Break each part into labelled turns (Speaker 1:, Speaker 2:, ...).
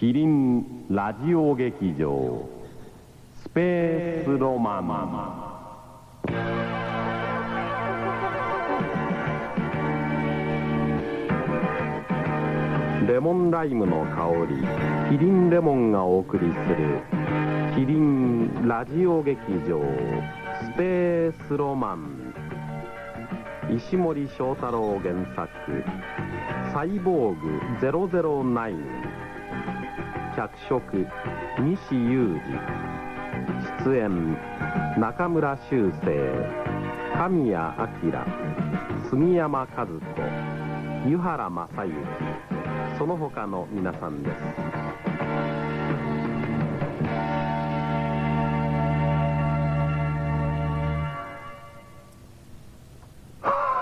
Speaker 1: キリンラジオ劇場スペースロマン。レモンライムの香りキリンレモンがお送りするキリンラジオ劇場スペースロマン。石森章太郎原作「サイボーグ009」脚色。西裕二。出演。中村修正。神谷明。杉山和子。湯原正幸その他の皆さんです。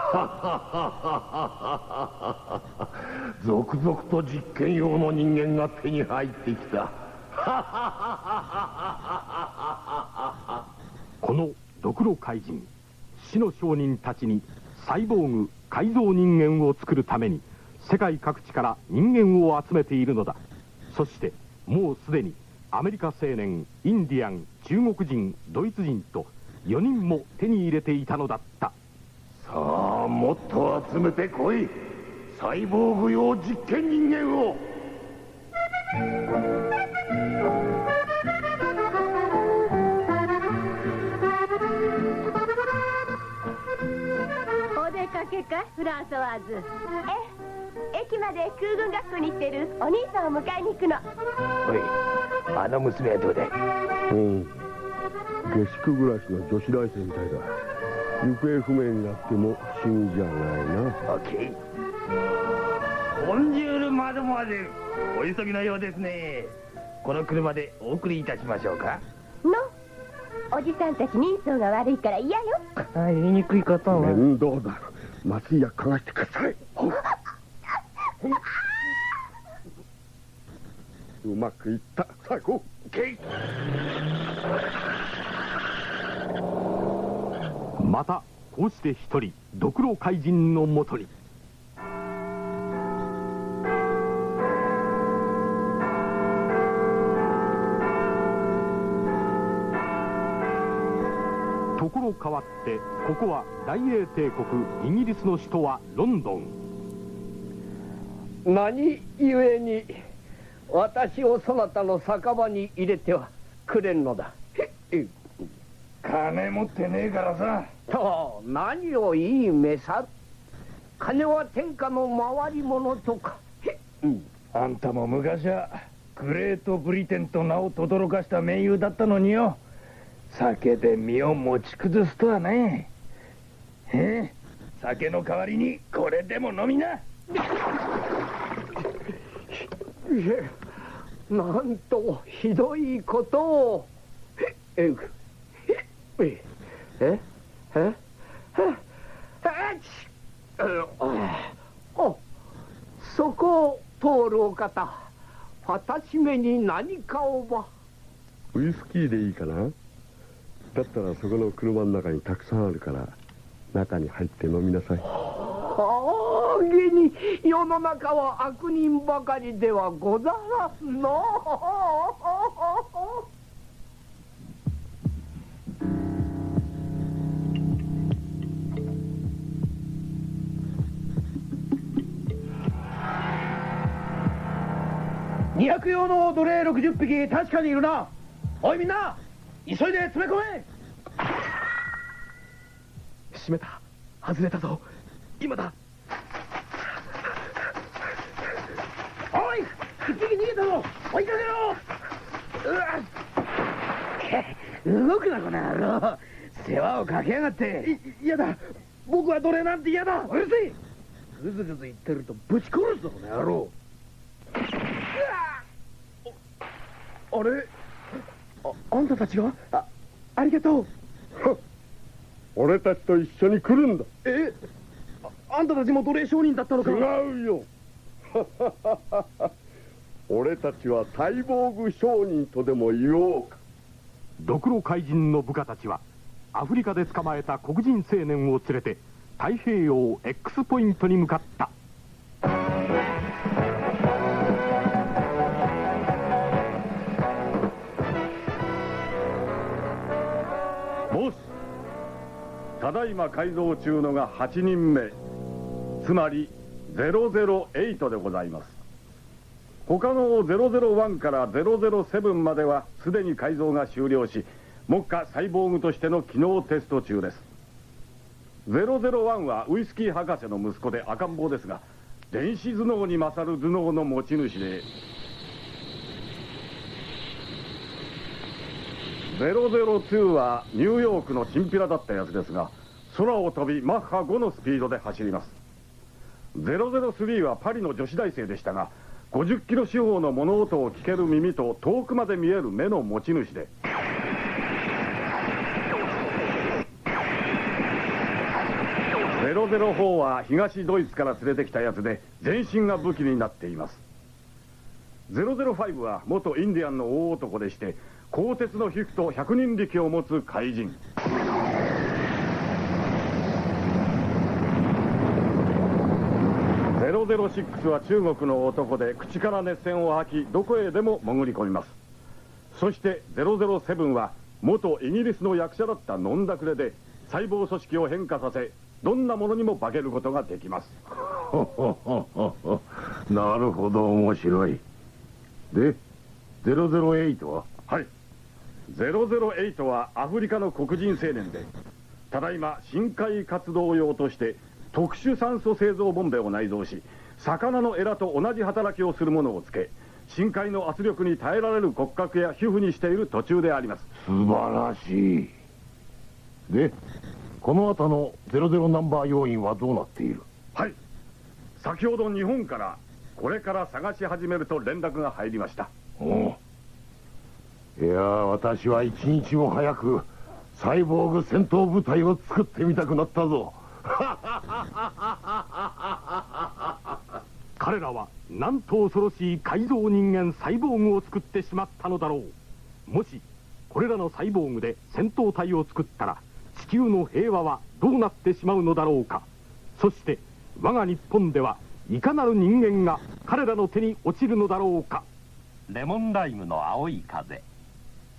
Speaker 2: 続々と実験用の人間が手に入ってきた。
Speaker 3: このドクロ怪人死の商人たちにサイボーグ改造人間を作るために世界各地から人間を集めているのだ。そしてもうすでにアメリカ青年インディアン中国人ドイツ人と4人も手に入れていたのだった。
Speaker 2: さあもっと集めてこい。サイボーグ用実験人間を。
Speaker 4: お出かけかいフランソワーズ。ええ駅まで空軍学校に行ってるお兄さんを迎えに行くの。
Speaker 2: おい。あの娘はどうだい？
Speaker 5: うん。下宿暮らしの女子大生みたいだ行方不明になっても不思議じゃないな。
Speaker 2: オッケー
Speaker 6: ボンジュールマドモアゼルお急ぎのようですね。この車でお送りいたしましょうか。
Speaker 4: のおじさんたち人相が悪いから嫌よ。
Speaker 6: 言いにくいことは。
Speaker 5: 面倒だ麻酔薬嗅がしてください。う。まくいった。最高
Speaker 3: またこうして一人ドクロ怪人のもとに。ところ変わってここは大英帝国イギリスの首都はロンドン。
Speaker 7: 何故に私をそなたの酒場に入れてはくれんのだ。
Speaker 6: 金持ってねえからさ
Speaker 7: と何をいいめさる金は天下の回り物とか。
Speaker 6: あんたも昔はグレートブリテンと名を轟かした盟友だったのによ。酒で身を持ち崩すとはね。え酒の代わりにこれでも飲みな。
Speaker 7: なんとひどいことを。へええええそこを通るお方私めに何かをば
Speaker 5: ウイスキーでいいかなだったらそこの車の中にたくさんあるから中に入って飲みなさい
Speaker 7: ああげに世の中は悪人ばかりではござらんの
Speaker 6: 200用の奴隷60匹確かにいるな。おいみんな急いで詰め込め。
Speaker 3: 閉めた。外れたぞ。今だ。
Speaker 6: おい一匹逃げたぞ。追いかけろ。うわっ。動くなこの野郎。世話をかけやがって。嫌だ。僕は奴隷なんて嫌だ。うるせえ。ぐずぐず言ってるとぶち殺すぞこの野郎
Speaker 7: あれ？ああんたたちが？あありがとう。
Speaker 5: 俺たちと一緒に来るんだ。
Speaker 7: え？ああんたたちも奴隷商人だったのか？
Speaker 5: 違うよ。俺たちはサイボーグ商人とでも言おうか。
Speaker 3: ドクロ怪人の部下たちはアフリカで捕まえた黒人青年を連れて太平洋 X ポイントに向かった
Speaker 8: ただいま改造中のが8人目つまり008でございます。他の001から007まではすでに改造が終了し目下サイボーグとしての機能テスト中です。001はウイスキー博士の息子で赤ん坊ですが電子頭脳に勝る頭脳の持ち主で002はニューヨークのチンピラだったやつですが空を飛びマッハ5のスピードで走ります。003はパリの女子大生でしたが50キロ四方の物音を聞ける耳と遠くまで見える目の持ち主で。004は東ドイツから連れてきたやつで全身が武器になっています。005は元インディアンの大男でして鋼鉄の皮膚と百人力を持つ怪人。006は中国の男で口から熱線を吐きどこへでも潜り込みます。そして007は元イギリスの役者だったノンダクレで細胞組織を変化させどんなものにも化けることができます。
Speaker 5: なるほど面白い。で008は？
Speaker 8: はい008はアフリカの黒人青年でただいま深海活動用として特殊酸素製造ボンベを内蔵し魚のエラと同じ働きをするものをつけ深海の圧力に耐えられる骨格や皮膚にしている途中であります。
Speaker 5: 素晴らしい。でこの後の00ナンバー要員はどうなっている？
Speaker 8: はい。先ほど日本からこれから探し始めると連絡が入りました。
Speaker 5: おういや私は一日も早くサイボーグ戦闘部隊を作ってみたくなったぞ。
Speaker 3: 彼らはなんと恐ろしい改造人間サイボーグを作ってしまったのだろう。もしこれらのサイボーグで戦闘隊を作ったら地球の平和はどうなってしまうのだろうか。そして我が日本ではいかなる人間が彼らの手に落ちるのだろうか。
Speaker 9: レモンライムの青い風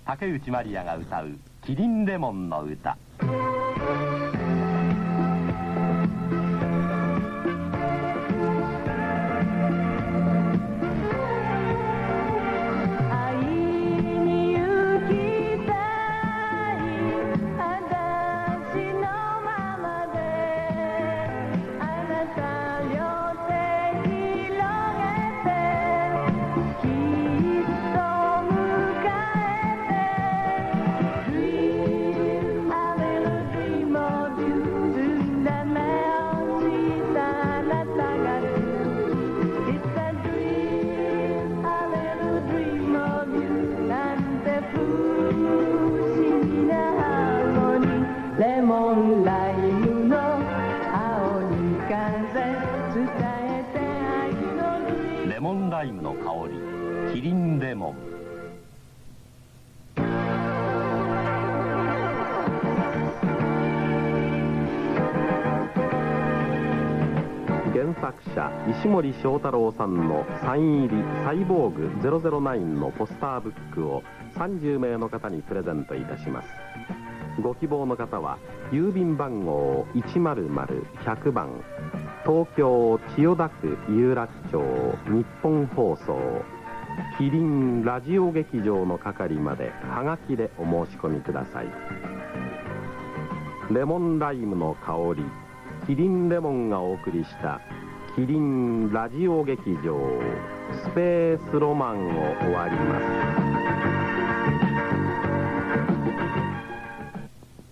Speaker 9: 竹内まりやが歌う「キリンレモンの歌」レモンライムの香りキリンレモン。
Speaker 1: 原作者石森章太郎さんのサイン入り「サイボーグ009」のポスターブックを30名の方にプレゼントいたします。ご希望の方は郵便番号100-100番。東京千代田区有楽町日本放送キリンラジオ劇場の係まではがきでお申し込みください。レモンライムの香りキリンレモンがお送りしたキリンラジオ劇場スペースロマンを終わります。